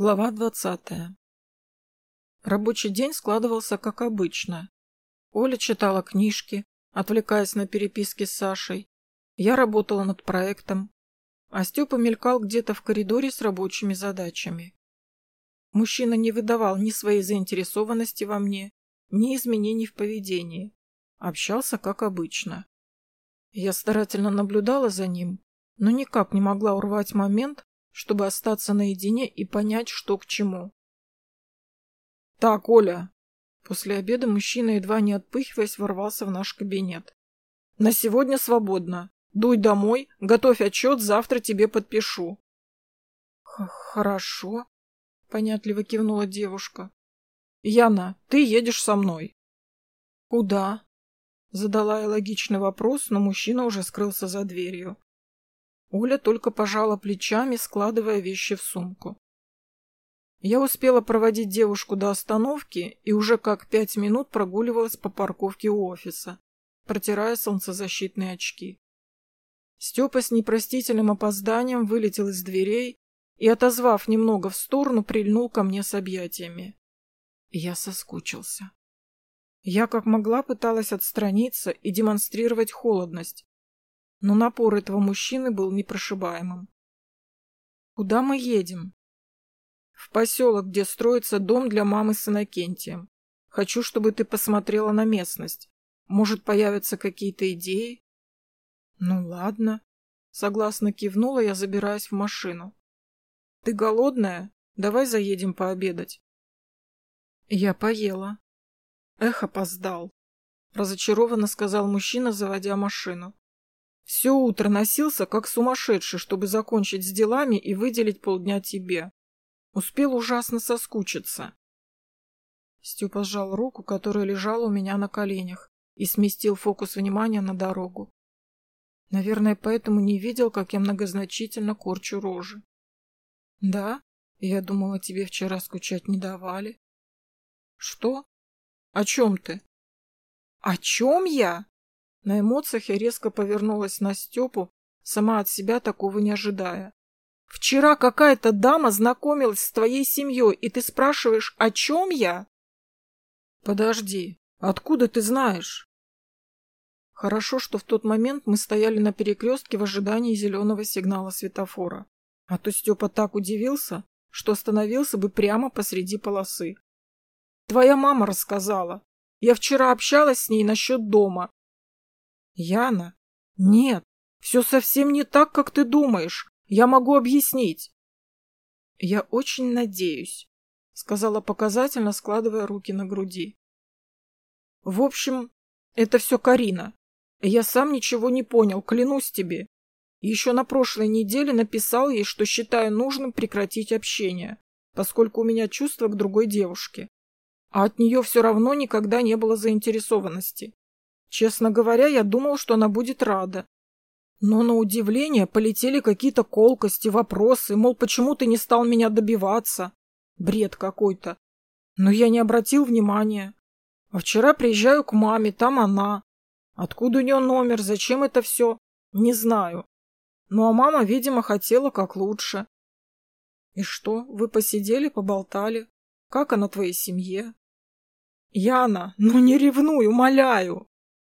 Глава двадцатая. Рабочий день складывался как обычно. Оля читала книжки, отвлекаясь на переписки с Сашей. Я работала над проектом, а Степа мелькал где-то в коридоре с рабочими задачами. Мужчина не выдавал ни своей заинтересованности во мне, ни изменений в поведении. Общался как обычно. Я старательно наблюдала за ним, но никак не могла урвать момент, чтобы остаться наедине и понять, что к чему. «Так, Оля!» После обеда мужчина, едва не отпыхиваясь, ворвался в наш кабинет. «На сегодня свободно. Дуй домой, готовь отчет, завтра тебе подпишу». «Хорошо», — понятливо кивнула девушка. «Яна, ты едешь со мной». «Куда?» Задала я логичный вопрос, но мужчина уже скрылся за дверью. Оля только пожала плечами, складывая вещи в сумку. Я успела проводить девушку до остановки и уже как пять минут прогуливалась по парковке у офиса, протирая солнцезащитные очки. Степа с непростительным опозданием вылетел из дверей и, отозвав немного в сторону, прильнул ко мне с объятиями. Я соскучился. Я как могла пыталась отстраниться и демонстрировать холодность, но напор этого мужчины был непрошибаемым. «Куда мы едем?» «В поселок, где строится дом для мамы с Иннокентием. Хочу, чтобы ты посмотрела на местность. Может, появятся какие-то идеи?» «Ну ладно», — согласно кивнула я, забираясь в машину. «Ты голодная? Давай заедем пообедать». Я поела. Эх, опоздал. Разочарованно сказал мужчина, заводя машину. Все утро носился, как сумасшедший, чтобы закончить с делами и выделить полдня тебе. Успел ужасно соскучиться. Степа сжал руку, которая лежала у меня на коленях, и сместил фокус внимания на дорогу. Наверное, поэтому не видел, как я многозначительно корчу рожи. Да, я думала, тебе вчера скучать не давали. Что? О чем ты? О чем я? На эмоциях я резко повернулась на Степу, сама от себя такого не ожидая. «Вчера какая-то дама знакомилась с твоей семьей, и ты спрашиваешь, о чем я?» «Подожди, откуда ты знаешь?» Хорошо, что в тот момент мы стояли на перекрестке в ожидании зеленого сигнала светофора. А то Степа так удивился, что остановился бы прямо посреди полосы. «Твоя мама рассказала. Я вчера общалась с ней насчет дома, Яна? Нет, все совсем не так, как ты думаешь. Я могу объяснить. Я очень надеюсь, сказала показательно, складывая руки на груди. В общем, это все Карина. Я сам ничего не понял, клянусь тебе. Еще на прошлой неделе написал ей, что считаю нужным прекратить общение, поскольку у меня чувства к другой девушке. А от нее все равно никогда не было заинтересованности. Честно говоря, я думал, что она будет рада. Но на удивление полетели какие-то колкости, вопросы, мол, почему ты не стал меня добиваться? Бред какой-то. Но я не обратил внимания. А вчера приезжаю к маме, там она. Откуда у нее номер, зачем это все? Не знаю. Ну а мама, видимо, хотела как лучше. И что, вы посидели, поболтали? Как она твоей семье? Яна, ну не ревнуй, умоляю.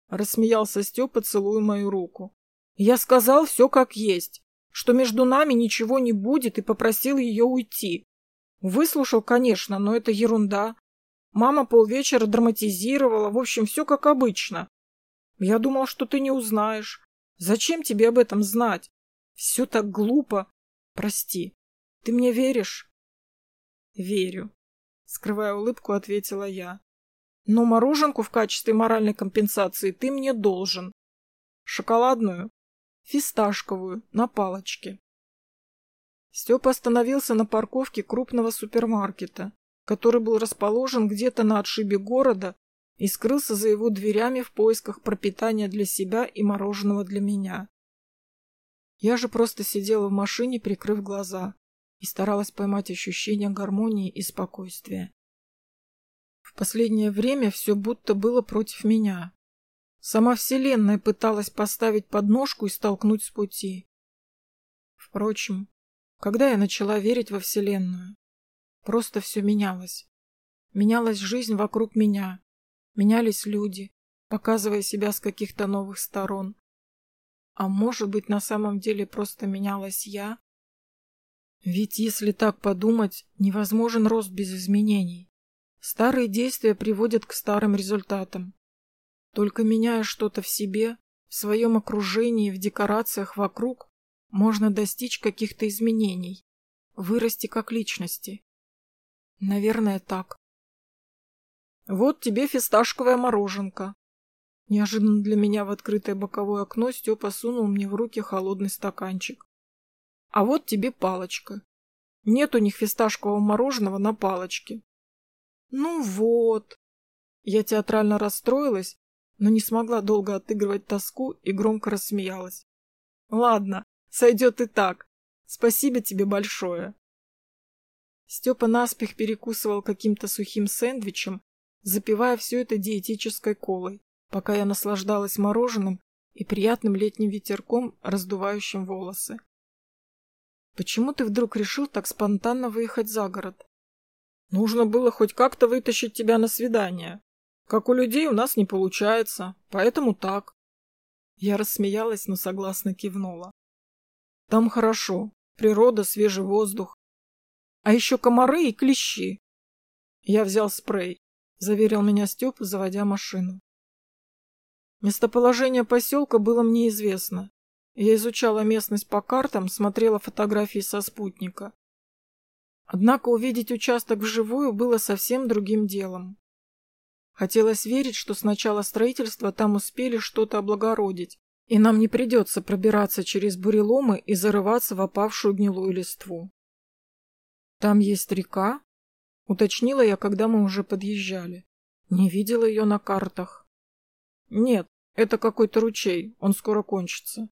Рассмеялся Степа, целуя мою руку. Я сказал все как есть, что между нами ничего не будет и попросил ее уйти. Выслушал, конечно, но это ерунда. Мама полвечера драматизировала, в общем, все как обычно. Я думал, что ты не узнаешь. Зачем тебе об этом знать? Все так глупо. Прости. Ты мне веришь? Верю. Скрывая улыбку, ответила я. Но мороженку в качестве моральной компенсации ты мне должен. Шоколадную, фисташковую, на палочке. Степа остановился на парковке крупного супермаркета, который был расположен где-то на отшибе города и скрылся за его дверями в поисках пропитания для себя и мороженого для меня. Я же просто сидела в машине, прикрыв глаза, и старалась поймать ощущение гармонии и спокойствия. Последнее время все будто было против меня. Сама Вселенная пыталась поставить подножку и столкнуть с пути. Впрочем, когда я начала верить во Вселенную? Просто все менялось. Менялась жизнь вокруг меня. Менялись люди, показывая себя с каких-то новых сторон. А может быть, на самом деле просто менялась я? Ведь если так подумать, невозможен рост без изменений. Старые действия приводят к старым результатам. Только меняя что-то в себе, в своем окружении, в декорациях вокруг, можно достичь каких-то изменений, вырасти как личности. Наверное, так. Вот тебе фисташковая мороженка. Неожиданно для меня в открытое боковое окно Степа сунул мне в руки холодный стаканчик. А вот тебе палочка. Нет у них фисташкового мороженого на палочке. Ну вот. Я театрально расстроилась, но не смогла долго отыгрывать тоску и громко рассмеялась. Ладно, сойдет и так. Спасибо тебе большое. Степа наспех перекусывал каким-то сухим сэндвичем, запивая все это диетической колой, пока я наслаждалась мороженым и приятным летним ветерком, раздувающим волосы. «Почему ты вдруг решил так спонтанно выехать за город?» «Нужно было хоть как-то вытащить тебя на свидание. Как у людей у нас не получается, поэтому так». Я рассмеялась, но согласно кивнула. «Там хорошо. Природа, свежий воздух. А еще комары и клещи. Я взял спрей, заверил меня Степа, заводя машину. Местоположение поселка было мне известно. Я изучала местность по картам, смотрела фотографии со спутника. Однако увидеть участок вживую было совсем другим делом. Хотелось верить, что с начала строительства там успели что-то облагородить, и нам не придется пробираться через буреломы и зарываться в опавшую гнилую листву. «Там есть река?» — уточнила я, когда мы уже подъезжали. Не видела ее на картах. «Нет, это какой-то ручей, он скоро кончится.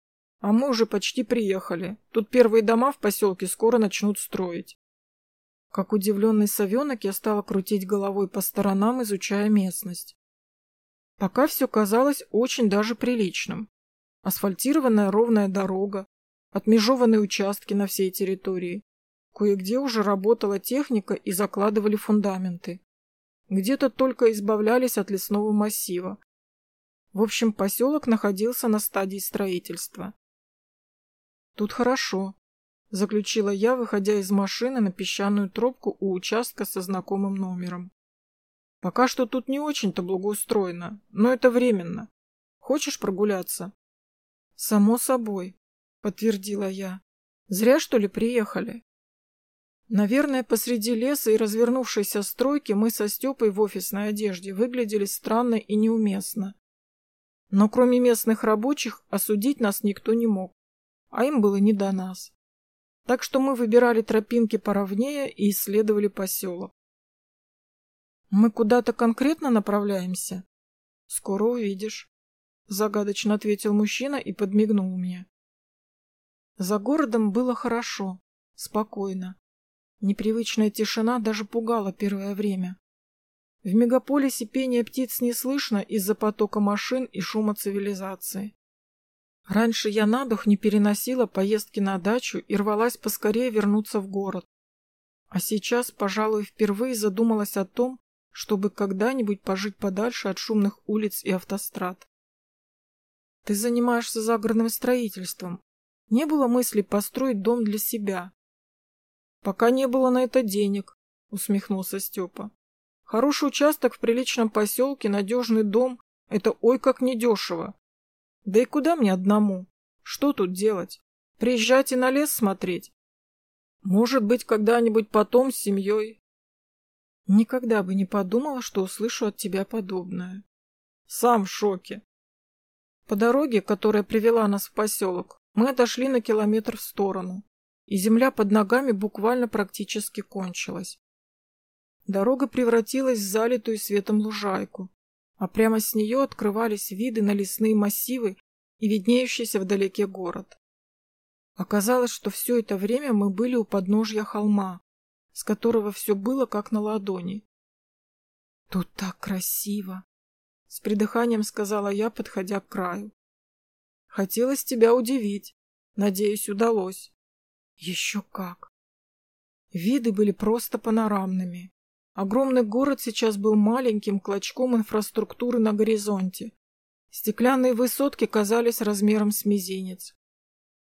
А мы уже почти приехали. Тут первые дома в поселке скоро начнут строить». Как удивленный совенок я стала крутить головой по сторонам, изучая местность. Пока все казалось очень даже приличным. Асфальтированная ровная дорога, отмежеванные участки на всей территории, Кое-где уже работала техника и закладывали фундаменты. Где-то только избавлялись от лесного массива. В общем, поселок находился на стадии строительства. «Тут хорошо», — заключила я, выходя из машины на песчаную тропку у участка со знакомым номером. «Пока что тут не очень-то благоустроено, но это временно. Хочешь прогуляться?» «Само собой», — подтвердила я. «Зря, что ли, приехали?» Наверное, посреди леса и развернувшейся стройки мы со Степой в офисной одежде выглядели странно и неуместно. Но кроме местных рабочих осудить нас никто не мог, а им было не до нас. Так что мы выбирали тропинки поровнее и исследовали поселок. «Мы куда-то конкретно направляемся?» «Скоро увидишь», — загадочно ответил мужчина и подмигнул мне. За городом было хорошо, спокойно. Непривычная тишина даже пугала первое время. В мегаполисе пение птиц не слышно из-за потока машин и шума цивилизации. Раньше я на дух не переносила поездки на дачу и рвалась поскорее вернуться в город. А сейчас, пожалуй, впервые задумалась о том, чтобы когда-нибудь пожить подальше от шумных улиц и автострад. Ты занимаешься загородным строительством. Не было мысли построить дом для себя, Пока не было на это денег, усмехнулся Степа. Хороший участок в приличном поселке, надежный дом — это ой как недешево. Да и куда мне одному? Что тут делать? Приезжать и на лес смотреть? Может быть, когда-нибудь потом с семьей. Никогда бы не подумала, что услышу от тебя подобное. Сам в шоке. По дороге, которая привела нас в поселок, мы отошли на километр в сторону и земля под ногами буквально практически кончилась. Дорога превратилась в залитую светом лужайку, а прямо с нее открывались виды на лесные массивы и виднеющийся вдалеке город. Оказалось, что все это время мы были у подножья холма, с которого все было как на ладони. «Тут так красиво!» — с придыханием сказала я, подходя к краю. «Хотелось тебя удивить. Надеюсь, удалось». Еще как. Виды были просто панорамными. Огромный город сейчас был маленьким клочком инфраструктуры на горизонте. Стеклянные высотки казались размером с мизинец.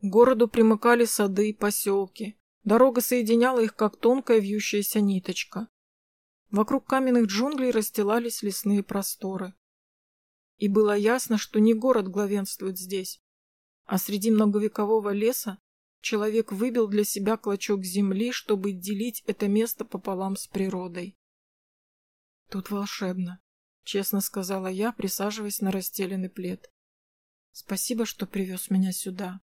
К городу примыкали сады и поселки. Дорога соединяла их, как тонкая вьющаяся ниточка. Вокруг каменных джунглей расстилались лесные просторы. И было ясно, что не город главенствует здесь, а среди многовекового леса человек выбил для себя клочок земли, чтобы делить это место пополам с природой. Тут волшебно, честно сказала я, присаживаясь на расстеленный плед. Спасибо, что привез меня сюда.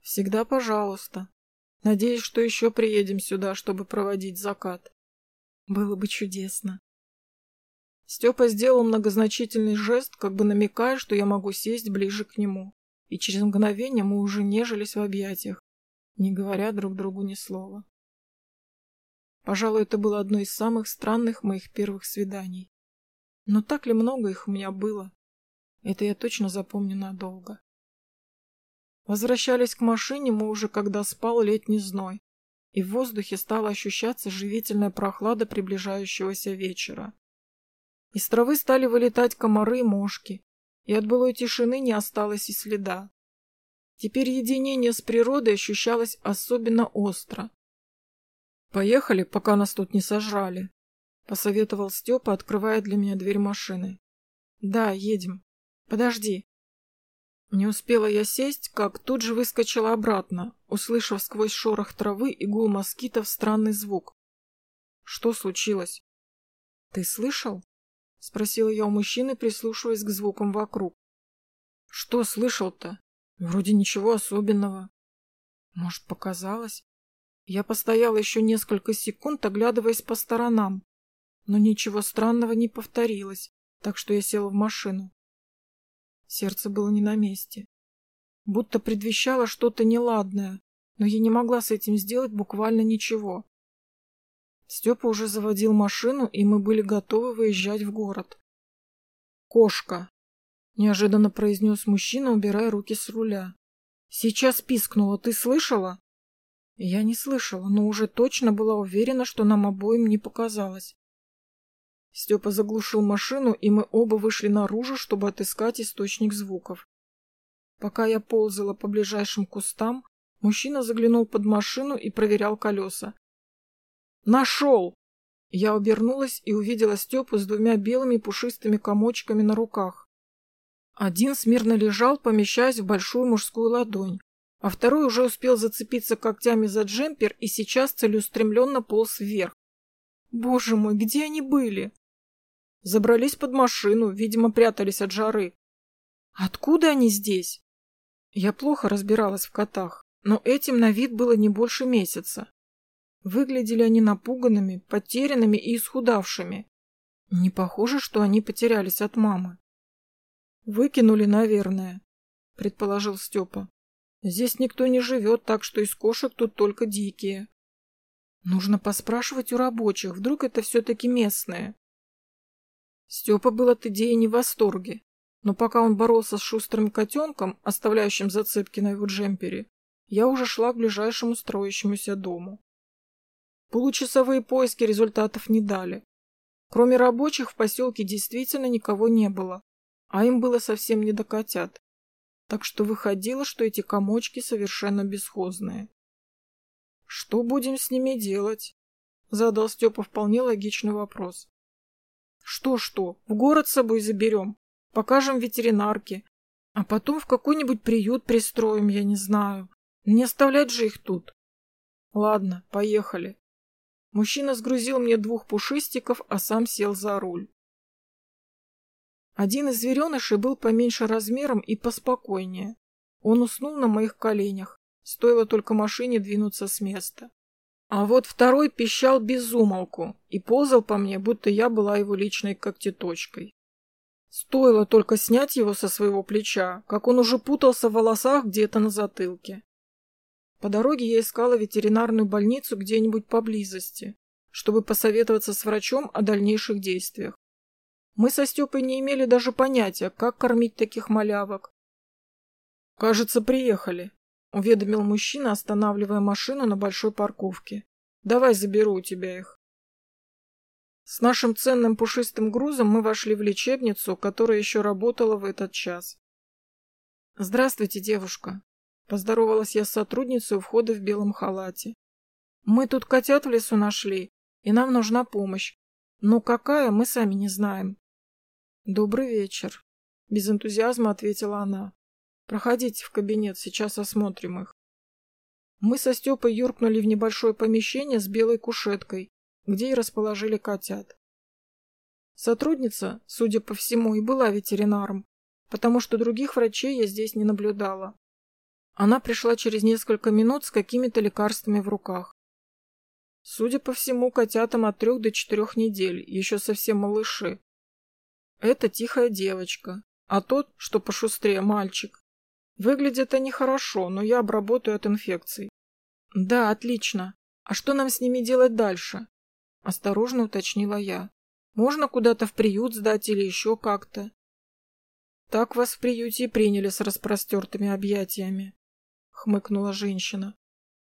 Всегда пожалуйста. Надеюсь, что еще приедем сюда, чтобы проводить закат. Было бы чудесно. Степа сделал многозначительный жест, как бы намекая, что я могу сесть ближе к нему. И через мгновение мы уже нежились в объятиях, не говоря друг другу ни слова. Пожалуй, это было одно из самых странных моих первых свиданий. Но так ли много их у меня было? Это я точно запомню надолго. Возвращались к машине мы уже, когда спал летний зной, и в воздухе стала ощущаться живительная прохлада приближающегося вечера. Из травы стали вылетать комары и мошки, и от былой тишины не осталось и следа. Теперь единение с природой ощущалось особенно остро. «Поехали, пока нас тут не сожрали», — посоветовал Степа, открывая для меня дверь машины. «Да, едем. Подожди». Не успела я сесть, как тут же выскочила обратно, услышав сквозь шорох травы и гул москитов странный звук. «Что случилось?» «Ты слышал?» — спросила я у мужчины, прислушиваясь к звукам вокруг. «Что слышал-то? Вроде ничего особенного». «Может, показалось?» Я постояла еще несколько секунд, оглядываясь по сторонам, но ничего странного не повторилось, так что я села в машину. Сердце было не на месте. Будто предвещало что-то неладное, но я не могла с этим сделать буквально ничего. Степа уже заводил машину, и мы были готовы выезжать в город. «Кошка!» — неожиданно произнес мужчина, убирая руки с руля. «Сейчас пискнула, ты слышала?» Я не слышала, но уже точно была уверена, что нам обоим не показалось. Степа заглушил машину, и мы оба вышли наружу, чтобы отыскать источник звуков. Пока я ползала по ближайшим кустам, мужчина заглянул под машину и проверял колеса. «Нашел!» Я обернулась и увидела Степу с двумя белыми пушистыми комочками на руках. Один смирно лежал, помещаясь в большую мужскую ладонь, а второй уже успел зацепиться когтями за джемпер и сейчас целеустремленно полз вверх. Боже мой, где они были? Забрались под машину, видимо, прятались от жары. Откуда они здесь? Я плохо разбиралась в котах, но этим на вид было не больше месяца. Выглядели они напуганными, потерянными и исхудавшими. Не похоже, что они потерялись от мамы. Выкинули, наверное, предположил Степа. Здесь никто не живет, так что из кошек тут только дикие. Нужно поспрашивать у рабочих, вдруг это все-таки местные. Степа был от идеи не в восторге, но пока он боролся с шустрым котенком, оставляющим зацепки на его джемпере, я уже шла к ближайшему строящемуся дому. Получасовые поиски результатов не дали. Кроме рабочих в поселке действительно никого не было, а им было совсем не до котят так что выходило, что эти комочки совершенно бесхозные. «Что будем с ними делать?» — задал Степа вполне логичный вопрос. «Что-что, в город с собой заберем, покажем ветеринарке, а потом в какой-нибудь приют пристроим, я не знаю. Не оставлять же их тут». «Ладно, поехали». Мужчина сгрузил мне двух пушистиков, а сам сел за руль. Один из зверенышей был поменьше размером и поспокойнее. Он уснул на моих коленях, стоило только машине двинуться с места. А вот второй пищал без умолку и ползал по мне, будто я была его личной когтеточкой. Стоило только снять его со своего плеча, как он уже путался в волосах где-то на затылке. По дороге я искала ветеринарную больницу где-нибудь поблизости, чтобы посоветоваться с врачом о дальнейших действиях. Мы со Степой не имели даже понятия, как кормить таких малявок. «Кажется, приехали», — уведомил мужчина, останавливая машину на большой парковке. Давай заберу у тебя их. С нашим ценным пушистым грузом мы вошли в лечебницу, которая еще работала в этот час. «Здравствуйте, девушка», — поздоровалась я с сотрудницей у входа в белом халате. «Мы тут котят в лесу нашли, и нам нужна помощь. Но какая, мы сами не знаем». «Добрый вечер», — без энтузиазма ответила она. «Проходите в кабинет, сейчас осмотрим их». Мы со Степой юркнули в небольшое помещение с белой кушеткой, где и расположили котят. Сотрудница, судя по всему, и была ветеринаром, потому что других врачей я здесь не наблюдала. Она пришла через несколько минут с какими-то лекарствами в руках. Судя по всему, котятам от трех до четырех недель, еще совсем малыши. Это тихая девочка, а тот, что пошустрее, мальчик. Выглядят они хорошо, но я обработаю от инфекций. Да, отлично. А что нам с ними делать дальше? Осторожно уточнила я. Можно куда-то в приют сдать или еще как-то? Так вас в приюте и приняли с распростертыми объятиями, хмыкнула женщина.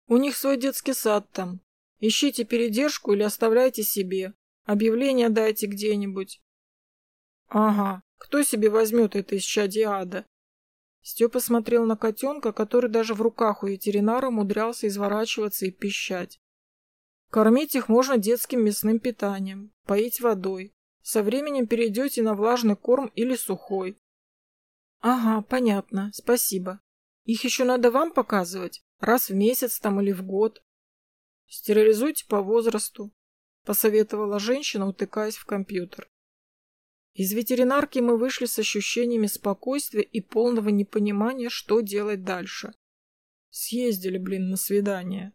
У них свой детский сад там. Ищите передержку или оставляйте себе. Объявление дайте где-нибудь. Ага, кто себе возьмет это из чадиада? Степа смотрел на котенка, который даже в руках у ветеринара умудрялся изворачиваться и пищать. Кормить их можно детским мясным питанием, поить водой. Со временем перейдете на влажный корм или сухой. Ага, понятно, спасибо. Их еще надо вам показывать? Раз в месяц там или в год? Стерилизуйте по возрасту, посоветовала женщина, утыкаясь в компьютер. Из ветеринарки мы вышли с ощущениями спокойствия и полного непонимания, что делать дальше. Съездили, блин, на свидание.